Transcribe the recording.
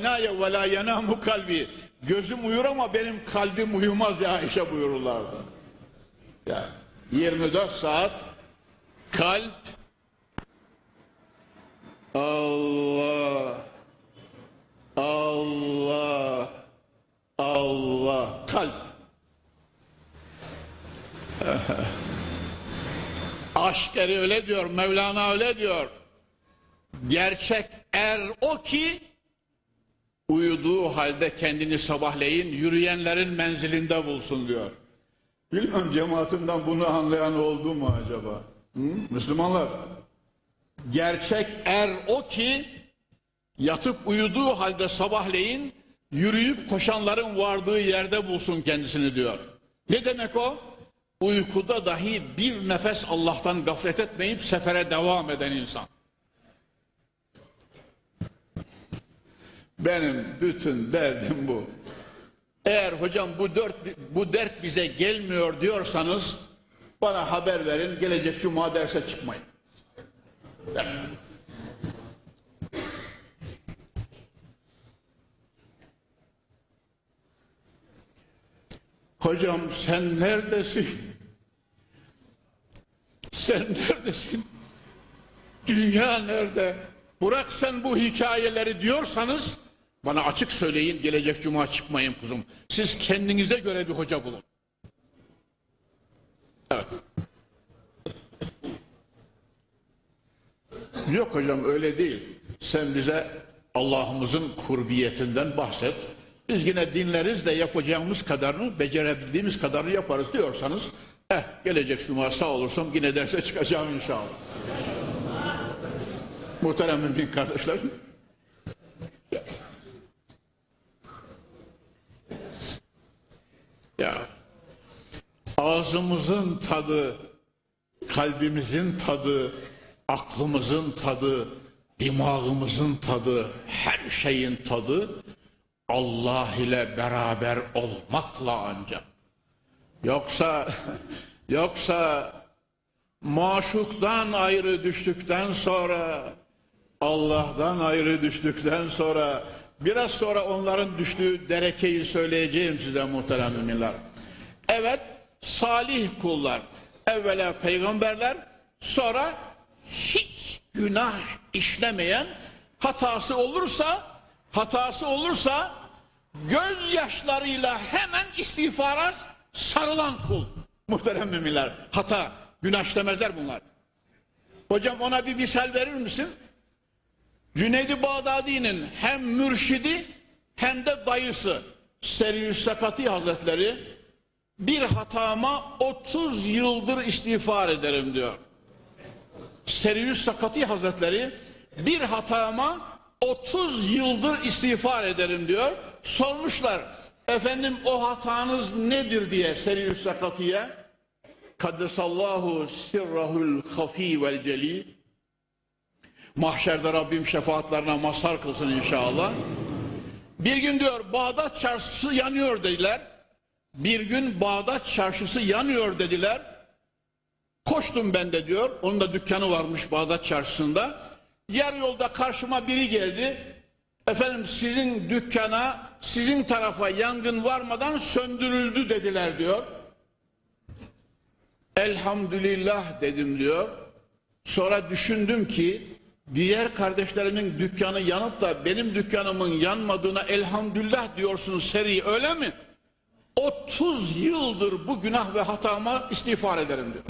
Naye ve la yenamu kalbi. Gözüm uyur ama benim kalbim uyumaz ya Ayşe buyururlardı. Ya 24 saat kalp Allah Allah Allah kalp Aşk eri öyle diyor Mevlana öyle diyor gerçek er o ki uyuduğu halde kendini sabahleyin yürüyenlerin menzilinde bulsun diyor. Bilmem cemaatimden bunu anlayan oldu mu acaba? Hı? Müslümanlar. Gerçek er o ki yatıp uyuduğu halde sabahleyin yürüyüp koşanların vardığı yerde bulsun kendisini diyor. Ne demek o? Uykuda dahi bir nefes Allah'tan gaflet etmeyip sefere devam eden insan. Benim bütün derdim bu. Eğer hocam bu dört bu dert bize gelmiyor diyorsanız bana haber verin. Gelecek cuma derse çıkmayın. Hocam sen neredesin? Sen neredesin? Dünya nerede? Bırak sen bu hikayeleri diyorsanız bana açık söyleyin gelecek cuma çıkmayın kuzum. Siz kendinize göre bir hoca bulun. Evet. Yok hocam öyle değil. Sen bize Allah'ımızın kurbiyetinden bahset. Biz yine dinleriz de yapacağımız kadarını, becerebildiğimiz kadarını yaparız diyorsanız, eh gelecek cuma sağ olursam yine derse çıkacağım inşallah. Muhterem mümin kardeşlerim. Ya ağzımızın tadı, kalbimizin tadı, aklımızın tadı, dimağımızın tadı, her şeyin tadı Allah ile beraber olmakla ancak. Yoksa yoksa maşuktan ayrı düştükten sonra Allah'tan ayrı düştükten sonra biraz sonra onların düştüğü derekeyi söyleyeceğim size muhterem müminler. Evet salih kullar evvela peygamberler sonra hiç günah işlemeyen hatası olursa hatası olursa gözyaşlarıyla hemen istiğfara sarılan kul. Muhterem müminler hata günah işlemezler bunlar. Hocam ona bir misal verir misin? Cüneydi Bağdadi'nin hem mürşidi hem de dayısı Seriüs Sakati Hazretleri bir hatama 30 yıldır istiğfar ederim diyor. Seriüs Sakati Hazretleri bir hatama 30 yıldır istiğfar ederim diyor. Sormuşlar efendim o hatanız nedir diye Seriüs Sakati'ye. Kaddesallahu sirrahul hafi vel celil. Mahşerde Rabbim şefaatlerine mazhar kılsın inşallah. Bir gün diyor Bağdat çarşısı yanıyor dediler. Bir gün Bağdat çarşısı yanıyor dediler. Koştum ben de diyor. Onun da dükkanı varmış Bağdat çarşısında. Yer yolda karşıma biri geldi. Efendim sizin dükkana, sizin tarafa yangın varmadan söndürüldü dediler diyor. Elhamdülillah dedim diyor. Sonra düşündüm ki diğer kardeşlerimin dükkanı yanıp da benim dükkanımın yanmadığına elhamdülillah diyorsun seri öyle mi? 30 yıldır bu günah ve hatama istiğfar ederim diyor.